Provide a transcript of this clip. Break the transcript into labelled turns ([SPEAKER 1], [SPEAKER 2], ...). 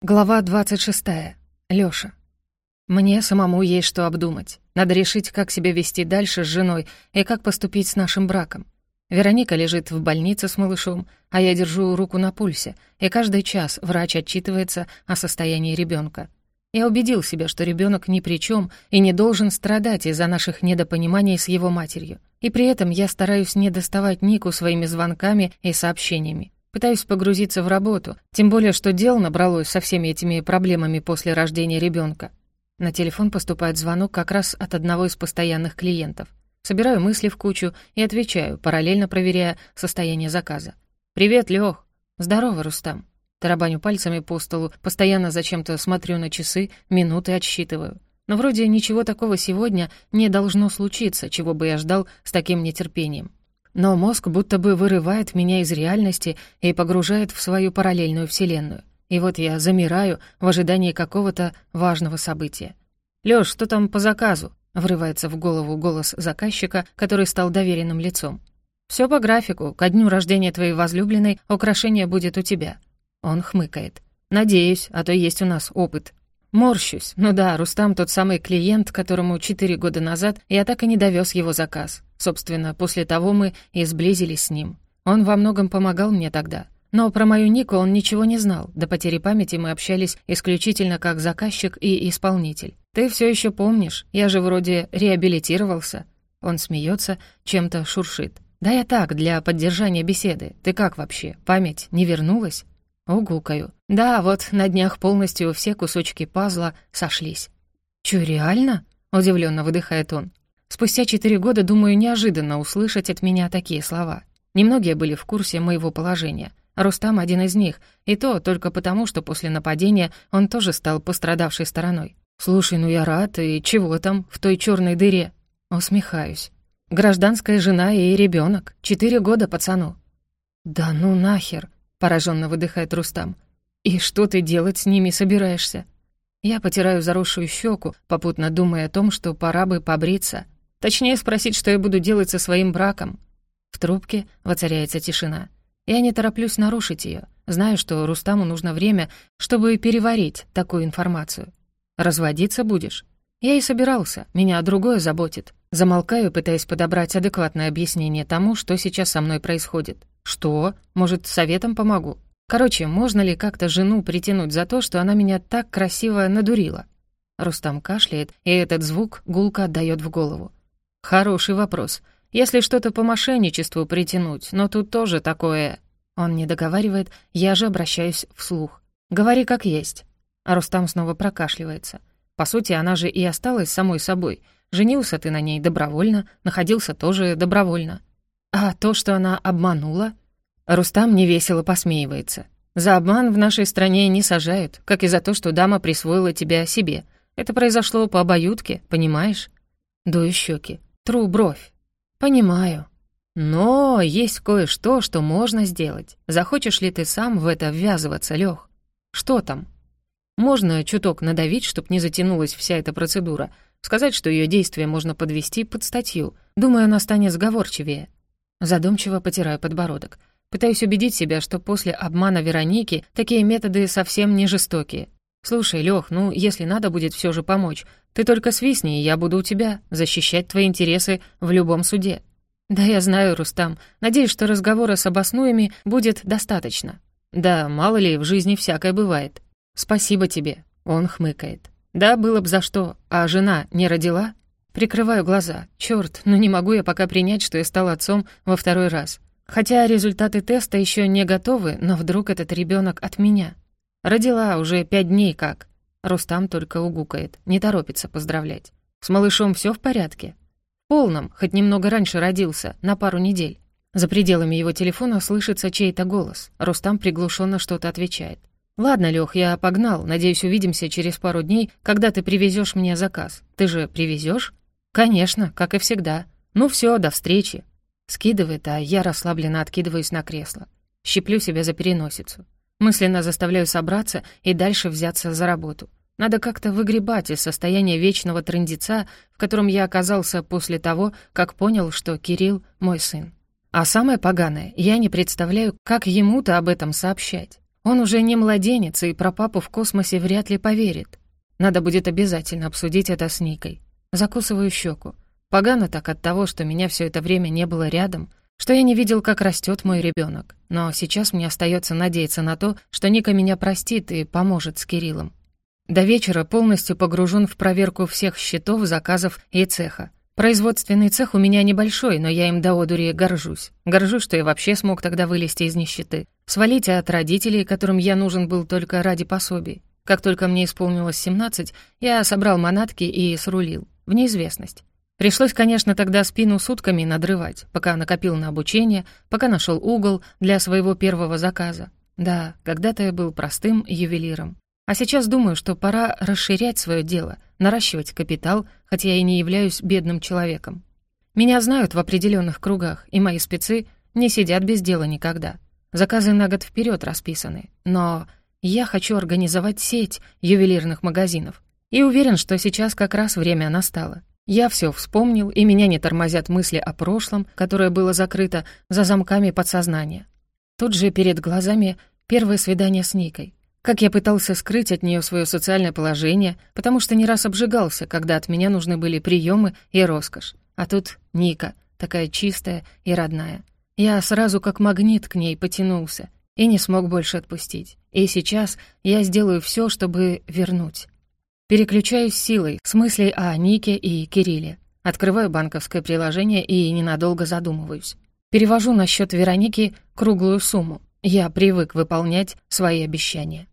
[SPEAKER 1] Глава 26. Лёша. Мне самому есть что обдумать. Надо решить, как себя вести дальше с женой и как поступить с нашим браком. Вероника лежит в больнице с малышом, а я держу руку на пульсе, и каждый час врач отчитывается о состоянии ребенка. Я убедил себя, что ребенок ни при чем и не должен страдать из-за наших недопониманий с его матерью. И при этом я стараюсь не доставать Нику своими звонками и сообщениями. Пытаюсь погрузиться в работу, тем более, что дел набралось со всеми этими проблемами после рождения ребенка. На телефон поступает звонок как раз от одного из постоянных клиентов. Собираю мысли в кучу и отвечаю, параллельно проверяя состояние заказа. «Привет, Лёх!» «Здорово, Рустам!» Тарабаню пальцами по столу, постоянно зачем-то смотрю на часы, минуты отсчитываю. Но вроде ничего такого сегодня не должно случиться, чего бы я ждал с таким нетерпением но мозг будто бы вырывает меня из реальности и погружает в свою параллельную вселенную. И вот я замираю в ожидании какого-то важного события. «Лёш, что там по заказу?» — врывается в голову голос заказчика, который стал доверенным лицом. «Всё по графику. Ко дню рождения твоей возлюбленной украшение будет у тебя». Он хмыкает. «Надеюсь, а то есть у нас опыт». Морщусь. Ну да, Рустам тот самый клиент, которому четыре года назад я так и не довез его заказ. Собственно, после того мы и сблизились с ним. Он во многом помогал мне тогда. Но про мою Нику он ничего не знал. До потери памяти мы общались исключительно как заказчик и исполнитель. Ты все еще помнишь, я же вроде реабилитировался. Он смеется, чем-то шуршит. Да я так, для поддержания беседы. Ты как вообще? Память не вернулась? Угукаю. Да, вот на днях полностью все кусочки пазла сошлись. «Чё, реально?» — удивленно выдыхает он. Спустя четыре года, думаю, неожиданно услышать от меня такие слова. Немногие были в курсе моего положения. Рустам один из них, и то только потому, что после нападения он тоже стал пострадавшей стороной. «Слушай, ну я рад, и чего там, в той черной дыре?» Усмехаюсь. «Гражданская жена и ребенок. Четыре года пацану». «Да ну нахер!» Пораженно выдыхает Рустам. «И что ты делать с ними собираешься?» Я потираю заросшую щеку, попутно думая о том, что пора бы побриться. Точнее, спросить, что я буду делать со своим браком. В трубке воцаряется тишина. Я не тороплюсь нарушить ее. Знаю, что Рустаму нужно время, чтобы переварить такую информацию. «Разводиться будешь?» Я и собирался, меня другое заботит. Замолкаю, пытаясь подобрать адекватное объяснение тому, что сейчас со мной происходит. «Что? Может, советом помогу?» Короче, можно ли как-то жену притянуть за то, что она меня так красиво надурила? Рустам кашляет, и этот звук гулко отдаёт в голову. Хороший вопрос. Если что-то по мошенничеству притянуть, но тут тоже такое... Он не договаривает, я же обращаюсь вслух. Говори как есть. А Рустам снова прокашливается. По сути, она же и осталась самой собой. Женился ты на ней добровольно, находился тоже добровольно. А то, что она обманула? Рустам невесело посмеивается. За обман в нашей стране не сажают, как и за то, что дама присвоила тебя себе. Это произошло по обоюдке, понимаешь? Дую щеки, тру бровь. Понимаю. Но есть кое-что, что можно сделать. Захочешь ли ты сам в это ввязываться, Лёх? Что там? Можно чуток надавить, чтоб не затянулась вся эта процедура. Сказать, что ее действие можно подвести под статью. Думаю, она станет сговорчивее. Задумчиво потираю подбородок. Пытаюсь убедить себя, что после обмана Вероники такие методы совсем не жестокие. «Слушай, Лёх, ну, если надо будет все же помочь, ты только свистни, и я буду у тебя, защищать твои интересы в любом суде». «Да я знаю, Рустам. Надеюсь, что разговора с обоснуями будет достаточно». «Да, мало ли, в жизни всякое бывает». «Спасибо тебе», — он хмыкает. «Да, было бы за что. А жена не родила?» Прикрываю глаза. Чёрт, ну не могу я пока принять, что я стал отцом во второй раз. Хотя результаты теста еще не готовы, но вдруг этот ребенок от меня. Родила уже пять дней как. Рустам только угукает, не торопится поздравлять. С малышом все в порядке? В полном, хоть немного раньше родился, на пару недель. За пределами его телефона слышится чей-то голос. Рустам приглушенно что-то отвечает. «Ладно, Лёх, я погнал. Надеюсь, увидимся через пару дней, когда ты привезешь мне заказ. Ты же привезешь? «Конечно, как и всегда. Ну все, до встречи». Скидывает, а я расслабленно откидываюсь на кресло. Щиплю себя за переносицу. Мысленно заставляю собраться и дальше взяться за работу. Надо как-то выгребать из состояния вечного трындеца, в котором я оказался после того, как понял, что Кирилл — мой сын. А самое поганое, я не представляю, как ему-то об этом сообщать. Он уже не младенец, и про папу в космосе вряд ли поверит. Надо будет обязательно обсудить это с Никой. Закусываю щеку. Погано так от того, что меня все это время не было рядом, что я не видел, как растет мой ребенок. Но сейчас мне остается надеяться на то, что Ника меня простит и поможет с Кириллом. До вечера полностью погружен в проверку всех счетов, заказов и цеха. Производственный цех у меня небольшой, но я им до одури горжусь. Горжусь, что я вообще смог тогда вылезти из нищеты. Свалить от родителей, которым я нужен был только ради пособий. Как только мне исполнилось 17, я собрал манатки и срулил. В неизвестность. Пришлось, конечно, тогда спину сутками надрывать, пока накопил на обучение, пока нашел угол для своего первого заказа. Да, когда-то я был простым ювелиром. А сейчас думаю, что пора расширять свое дело, наращивать капитал, хотя я и не являюсь бедным человеком. Меня знают в определенных кругах, и мои спецы не сидят без дела никогда. Заказы на год вперед расписаны. Но я хочу организовать сеть ювелирных магазинов. И уверен, что сейчас как раз время настало. Я все вспомнил, и меня не тормозят мысли о прошлом, которое было закрыто за замками подсознания. Тут же перед глазами первое свидание с Никой. Как я пытался скрыть от нее свое социальное положение, потому что не раз обжигался, когда от меня нужны были приемы и роскошь. А тут Ника, такая чистая и родная. Я сразу как магнит к ней потянулся и не смог больше отпустить. И сейчас я сделаю все, чтобы вернуть. Переключаюсь силой с мыслей о Нике и Кирилле. Открываю банковское приложение и ненадолго задумываюсь. Перевожу на счет Вероники круглую сумму. Я привык выполнять свои обещания.